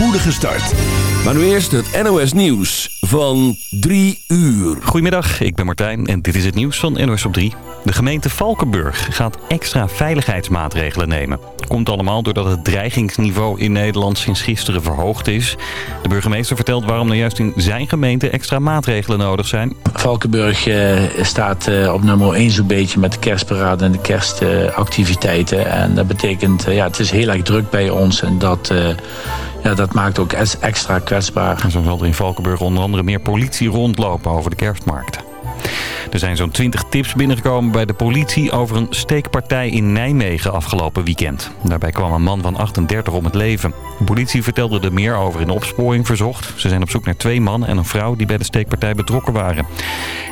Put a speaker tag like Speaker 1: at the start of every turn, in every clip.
Speaker 1: spoedige start. Maar nu eerst het NOS Nieuws van 3 uur.
Speaker 2: Goedemiddag, ik ben Martijn en dit is het nieuws van NOS op 3. De gemeente Valkenburg gaat extra veiligheidsmaatregelen nemen. Komt allemaal doordat het dreigingsniveau in Nederland sinds gisteren verhoogd is. De burgemeester vertelt waarom er juist in zijn gemeente extra maatregelen nodig zijn.
Speaker 3: Valkenburg eh, staat eh, op nummer 1 zo'n beetje met de kerstparade en de kerstactiviteiten. en dat betekent, uh, ja, het is heel erg druk bij ons en dat... Ja, dat maakt ook extra kwetsbaar.
Speaker 2: En zo zal er in Valkenburg onder andere meer politie rondlopen over de kerstmarkt. Er zijn zo'n 20 tips binnengekomen bij de politie over een steekpartij in Nijmegen afgelopen weekend. Daarbij kwam een man van 38 om het leven. De politie vertelde er meer over in opsporing verzocht. Ze zijn op zoek naar twee mannen en een vrouw die bij de steekpartij betrokken waren.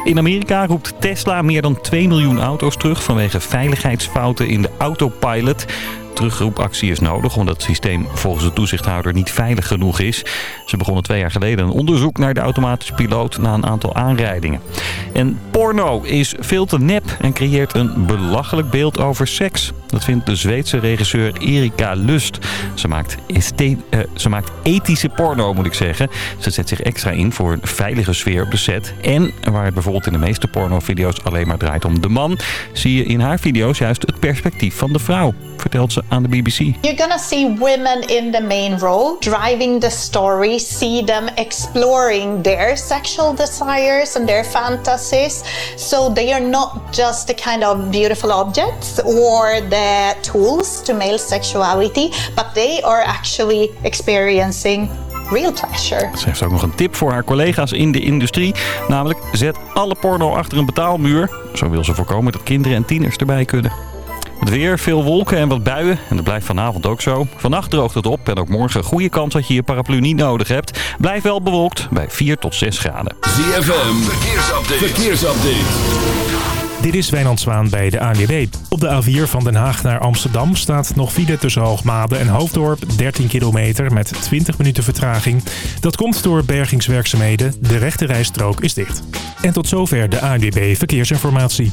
Speaker 2: In Amerika roept Tesla meer dan 2 miljoen auto's terug vanwege veiligheidsfouten in de autopilot terugroepactie is nodig omdat het systeem volgens de toezichthouder niet veilig genoeg is. Ze begonnen twee jaar geleden een onderzoek naar de automatische piloot na een aantal aanrijdingen. En porno is veel te nep en creëert een belachelijk beeld over seks. Dat vindt de Zweedse regisseur Erika Lust. Ze maakt, uh, ze maakt ethische porno, moet ik zeggen. Ze zet zich extra in voor een veilige sfeer op de set. En waar het bijvoorbeeld in de meeste pornovideo's alleen maar draait om de man... zie je in haar video's juist het perspectief van de vrouw, vertelt ze aan de BBC.
Speaker 4: You're gonna see women in the main role, driving the story, see them exploring their sexual desires and their fantasies. So they are not just the kind of beautiful objects or the tools to male sexuality, but they are actually experiencing real pleasure.
Speaker 2: Ze heeft ook nog een tip voor haar collega's in de industrie. Namelijk, zet alle porno achter een betaalmuur. Zo wil ze voorkomen dat kinderen en tieners erbij kunnen. Het weer, veel wolken en wat buien. En dat blijft vanavond ook zo. Vannacht droogt het op en ook morgen goede kans dat je je paraplu niet nodig hebt. Blijf wel bewolkt bij 4 tot 6 graden.
Speaker 1: ZFM, verkeersupdate. verkeersupdate.
Speaker 5: Dit is Wijnand Zwaan bij de ANWB. Op de A4 van Den Haag naar Amsterdam staat nog file tussen Hoogmade en Hoofddorp. 13 kilometer met 20 minuten vertraging. Dat komt door bergingswerkzaamheden. De rechte rijstrook is dicht. En tot zover de ANWB Verkeersinformatie.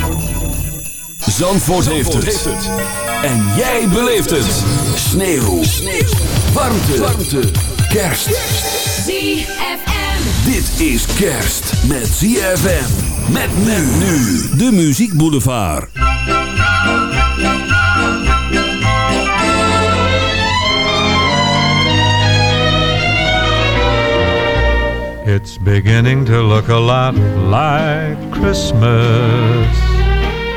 Speaker 1: Zandvoort, heeft, het. En jij beleeft het. Sneeuw. Sneeuw. Warmte. Warmte. Kerst.
Speaker 6: ZFM.
Speaker 1: Dit is kerst met ZFM. Met men nu. De Muziek Boulevard.
Speaker 7: It's beginning to look a lot like Christmas.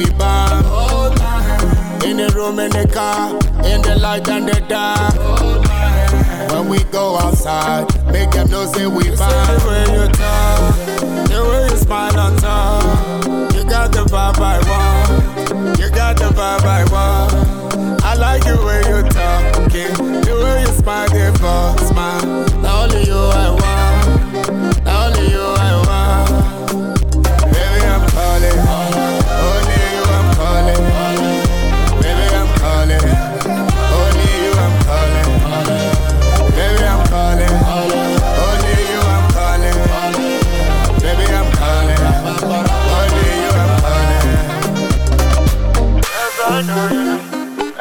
Speaker 6: we bomb. In the room, in the car, in the light and the dark. When we go outside, make them know say we bomb. The way you talk, the way you smile on top. You got the vibe I want. You got the vibe I want. I like the way you talking, the way you smile, the false smile. Now only you I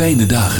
Speaker 8: Fijne dagen.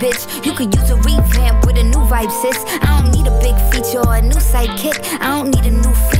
Speaker 9: bitch. You could use a revamp with a new vibe, sis. I don't need a big feature or a new sidekick. I don't need a new fan,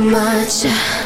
Speaker 10: Too much.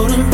Speaker 11: Wanna